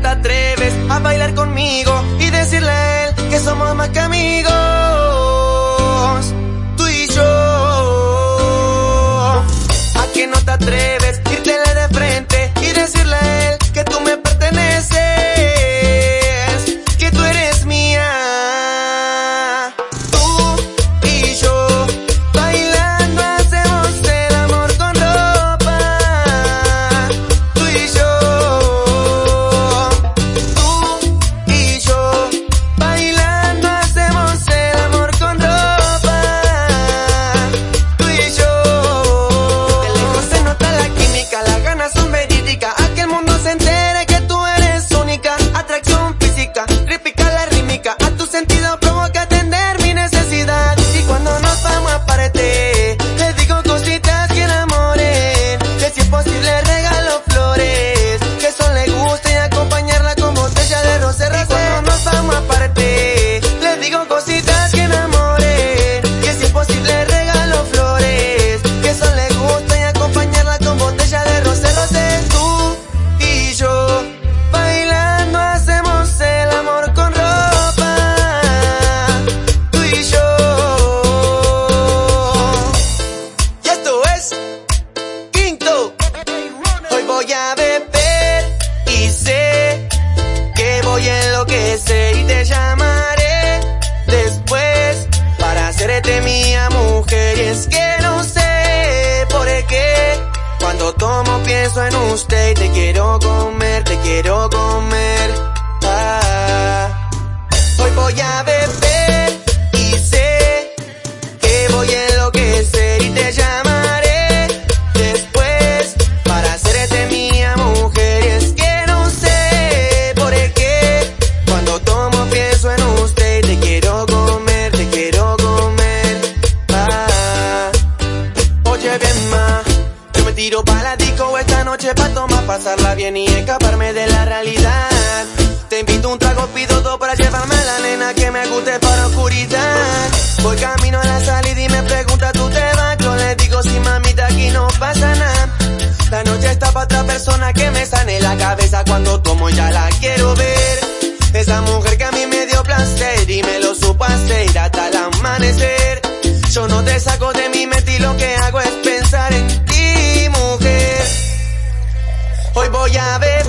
te atreves a bailar conmigo y decirle a él que somos más que amigos? Llamaré después para hacerte mía mujer. Y es que no sé por qué cuando tomo pienso en usted y te quiero comer, te quiero comer. Ah, hoy voy a beber la disco esta noche pa' tomar, pasarla bien y escaparme de la realidad. Te invito un trago, pido dos para llevarme a la nena que me guste para oscuridad. Voy camino a la salida y me pregunta, ¿tú te vas? Yo le digo, si mamita, aquí no pasa nada. La noche está para otra persona que me sane la cabeza cuando tomo ya la quiero ver. Esa mujer que a mí me dio placer y me lo supo hacer hasta el amanecer. Yo no te saco de mi mente y lo que voy a